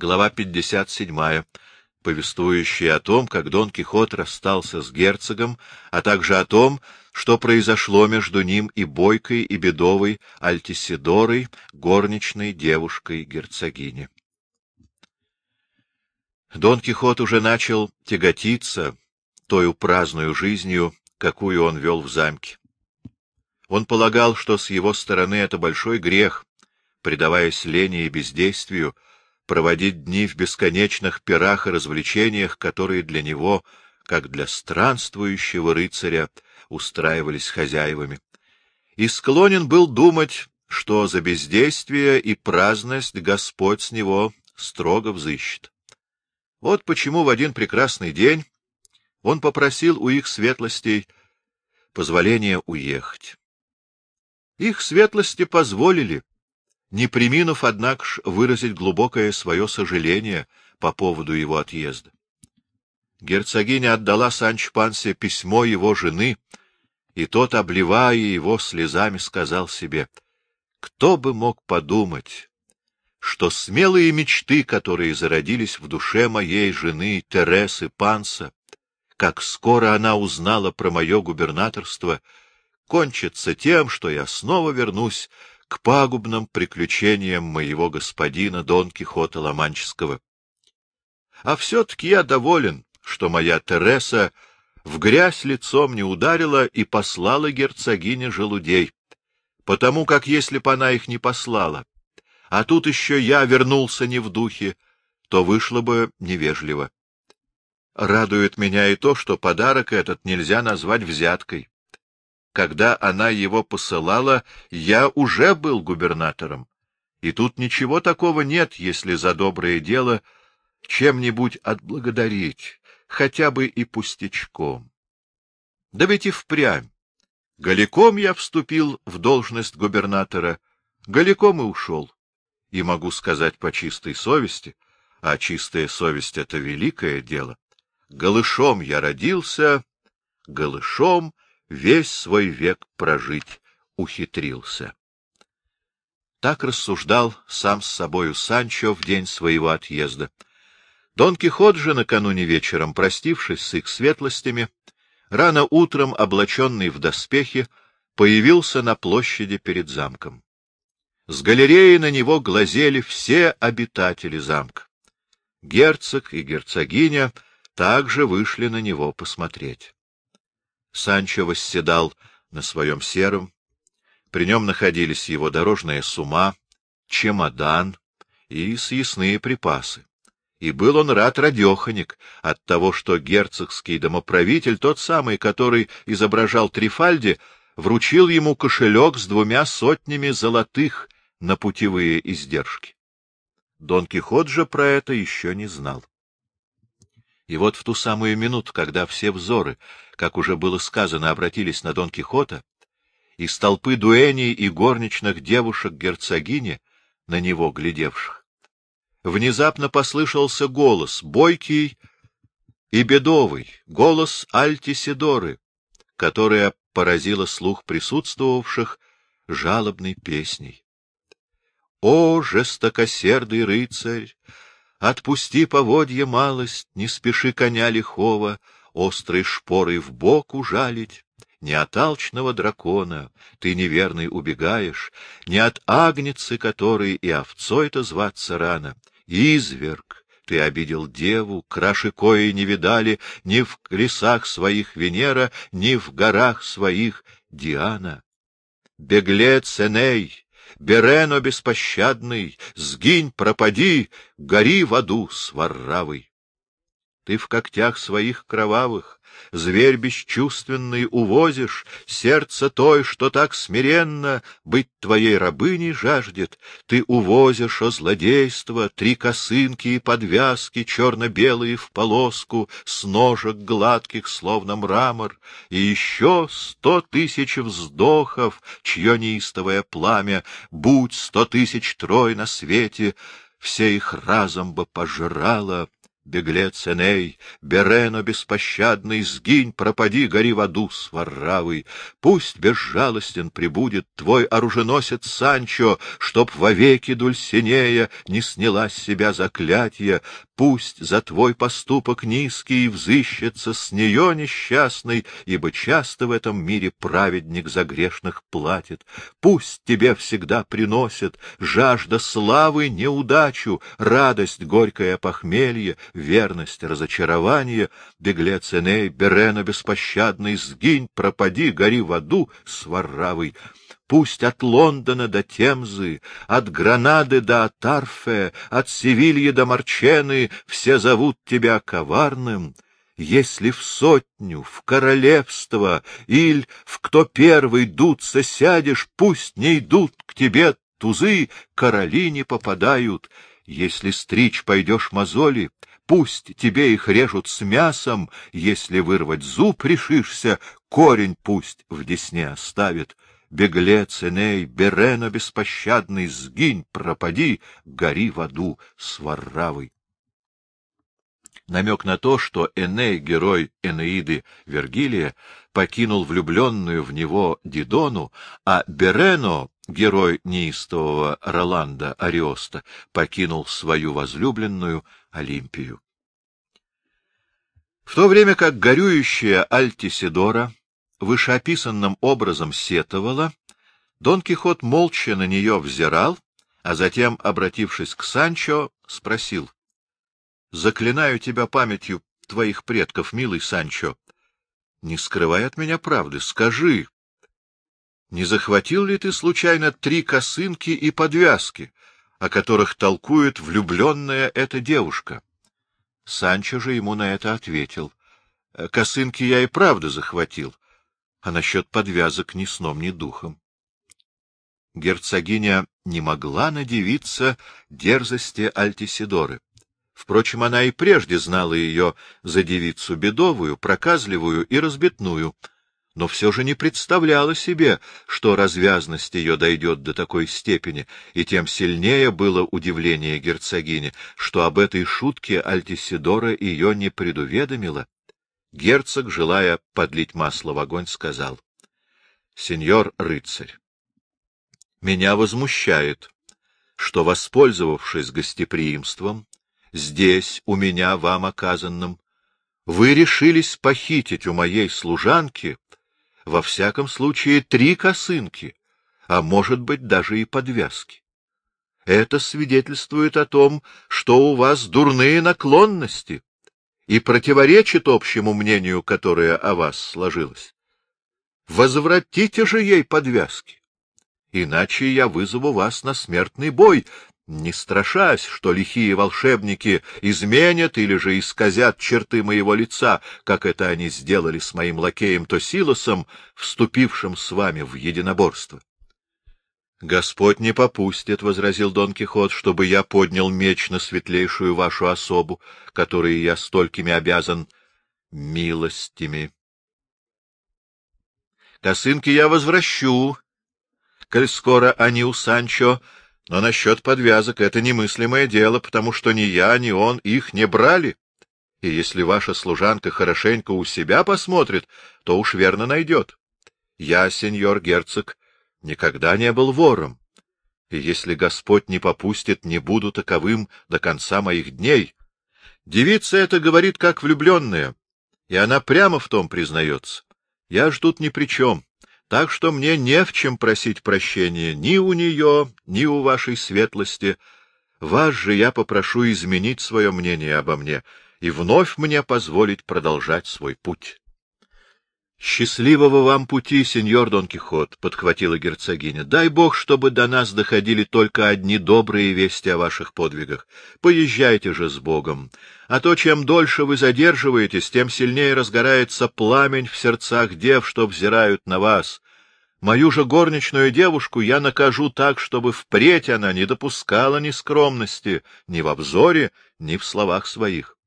Глава 57, повествующая о том, как Дон Кихот расстался с герцогом, а также о том, что произошло между ним и Бойкой, и Бедовой, Альтисидорой, горничной девушкой герцогини. Дон Кихот уже начал тяготиться той праздную жизнью, какую он вел в замке. Он полагал, что с его стороны это большой грех, предаваясь лени и бездействию, проводить дни в бесконечных пирах и развлечениях, которые для него, как для странствующего рыцаря, устраивались хозяевами. И склонен был думать, что за бездействие и праздность Господь с него строго взыщет. Вот почему в один прекрасный день он попросил у их светлостей позволения уехать. Их светлости позволили, не приминув, однако ж, выразить глубокое свое сожаление по поводу его отъезда. Герцогиня отдала Санч Пансе письмо его жены, и тот, обливая его слезами, сказал себе, «Кто бы мог подумать, что смелые мечты, которые зародились в душе моей жены Тересы Панса, как скоро она узнала про мое губернаторство, — кончится тем, что я снова вернусь к пагубным приключениям моего господина Дон Кихота Ломанческого. А все-таки я доволен, что моя Тереса в грязь лицом не ударила и послала герцогине желудей, потому как если б она их не послала, а тут еще я вернулся не в духе, то вышло бы невежливо. Радует меня и то, что подарок этот нельзя назвать взяткой. Когда она его посылала, я уже был губернатором. И тут ничего такого нет, если за доброе дело чем-нибудь отблагодарить, хотя бы и пустячком. Да ведь и впрямь. Голиком я вступил в должность губернатора, голиком и ушел. И могу сказать по чистой совести, а чистая совесть — это великое дело. Голышом я родился, голышом весь свой век прожить ухитрился. Так рассуждал сам с собою Санчо в день своего отъезда. Дон Кихот же накануне вечером, простившись с их светлостями, рано утром, облаченный в доспехи, появился на площади перед замком. С галереи на него глазели все обитатели замка. Герцог и герцогиня также вышли на него посмотреть. Санчо восседал на своем сером. При нем находились его дорожная сума, чемодан и съестные припасы. И был он рад радеханик от того, что герцогский домоправитель, тот самый, который изображал Трифальди, вручил ему кошелек с двумя сотнями золотых на путевые издержки. Дон Кихот же про это еще не знал. И вот в ту самую минуту, когда все взоры, как уже было сказано, обратились на Дон Кихота, из толпы дуэней и горничных девушек герцогини, на него глядевших, внезапно послышался голос, бойкий и бедовый, голос Альтисидоры, которая поразила слух присутствовавших жалобной песней. О, жестокосердый рыцарь! Отпусти поводья малость, не спеши коня лихого, острой шпорой в бок ужалить. Не от алчного дракона ты неверный убегаешь, не от агнецы, которой и овцой-то зваться рано. Изверг, ты обидел деву, краши кои не видали ни в лесах своих Венера, ни в горах своих Диана. Беглец Эней, Берено беспощадный, сгинь, пропади, гори в аду сварравый. Ты в когтях своих кровавых, зверь бесчувственный, увозишь сердце той, что так смиренно быть твоей рабыней жаждет. Ты увозишь, о злодейство, три косынки и подвязки, черно-белые в полоску, с ножек гладких, словно мрамор, и еще сто тысяч вздохов, чье неистовое пламя, будь сто тысяч трой на свете, все их разом бы пожрало, беглец Эней, Берено беспощадный, сгинь, пропади, гори в аду, сварравый. Пусть безжалостен прибудет твой оруженосец Санчо, чтоб вовеки Дульсинея не сняла с себя заклятие, Пусть за твой поступок низкий взыщется с нее несчастный, ибо часто в этом мире праведник за грешных платит. Пусть тебе всегда приносят жажда славы неудачу, радость горькое похмелье, верность разочарование. Беглец Эней, Берена беспощадный, сгинь, пропади, гори в аду, сварравый. Пусть от Лондона до Темзы, от Гранады до Атарфе, от Севильи до Марчены все зовут тебя коварным. Если в сотню, в королевство, или в кто первый дуться сядешь, пусть не идут к тебе тузы, короли не попадают. Если стричь пойдешь мозоли, пусть тебе их режут с мясом, если вырвать зуб решишься, корень пусть в десне оставит. Беглец Эней, Берена беспощадный, сгинь, пропади, гори в аду сварравый. Намек на то, что Эней, герой Энеиды Вергилия, покинул влюбленную в него Дидону, а Берено, герой неистового Роланда Ариоста, покинул свою возлюбленную Олимпию. В то время как горюющая Альтисидора вышеописанным образом сетовала, Дон Кихот молча на нее взирал, а затем, обратившись к Санчо, спросил. — Заклинаю тебя памятью твоих предков, милый Санчо. Не скрывай от меня правды, скажи, не захватил ли ты случайно три косынки и подвязки, о которых толкует влюбленная эта девушка? Санчо же ему на это ответил. — Косынки я и правда захватил, а насчет подвязок ни сном, ни духом. Герцогиня не могла надевиться дерзости Альтисидоры. Впрочем, она и прежде знала ее за девицу бедовую, проказливую и разбитную, но все же не представляла себе, что развязность ее дойдет до такой степени, и тем сильнее было удивление герцогини, что об этой шутке Альтисидора ее не предуведомила. Герцог, желая подлить масло в огонь, сказал. — Сеньор рыцарь, меня возмущает, что, воспользовавшись гостеприимством, здесь, у меня вам оказанным, вы решились похитить у моей служанки, во всяком случае, три косынки, а может быть, даже и подвязки. Это свидетельствует о том, что у вас дурные наклонности и противоречит общему мнению, которое о вас сложилось. Возвратите же ей подвязки, иначе я вызову вас на смертный бой, не страшась, что лихие волшебники изменят или же исказят черты моего лица, как это они сделали с моим лакеем Тосилосом, вступившим с вами в единоборство. — Господь не попустит, — возразил Дон Кихот, — чтобы я поднял меч на светлейшую вашу особу, которой я столькими обязан милостями. Косынки я возвращу, коль скоро они у Санчо, но насчет подвязок это немыслимое дело, потому что ни я, ни он их не брали. И если ваша служанка хорошенько у себя посмотрит, то уж верно найдет. Я, сеньор герцог, никогда не был вором, и если Господь не попустит, не буду таковым до конца моих дней. Девица это говорит как влюбленная, и она прямо в том признается. Я ж тут ни при чем, так что мне не в чем просить прощения ни у нее, ни у вашей светлости. Вас же я попрошу изменить свое мнение обо мне и вновь мне позволить продолжать свой путь. — Счастливого вам пути, сеньор Дон Кихот, — подхватила герцогиня. — Дай бог, чтобы до нас доходили только одни добрые вести о ваших подвигах. Поезжайте же с Богом. А то, чем дольше вы задерживаетесь, тем сильнее разгорается пламень в сердцах дев, что взирают на вас. Мою же горничную девушку я накажу так, чтобы впредь она не допускала ни скромности, ни в обзоре, ни в словах своих.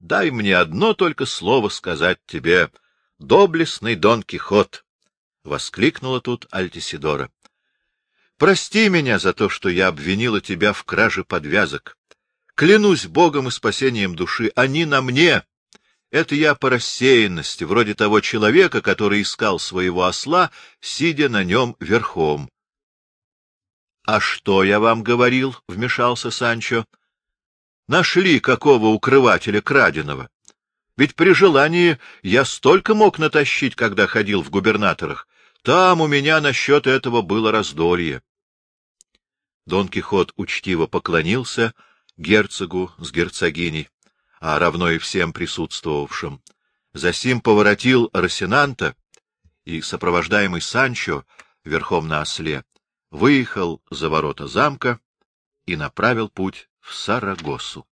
Дай мне одно только слово сказать тебе, доблестный Дон Кихот! — воскликнула тут Альтисидора. — Прости меня за то, что я обвинила тебя в краже подвязок. Клянусь Богом и спасением души, они на мне. Это я по рассеянности, вроде того человека, который искал своего осла, сидя на нем верхом. — А что я вам говорил? — вмешался Санчо. — Нашли какого укрывателя краденого. Ведь при желании я столько мог натащить, когда ходил в губернаторах. Там у меня насчет этого было раздолье. Дон Кихот учтиво поклонился герцогу с герцогиней, а равно и всем присутствовавшим. Засим поворотил Росинанта и, сопровождаемый Санчо верхом на осле, выехал за ворота замка и направил путь в Сарагосу.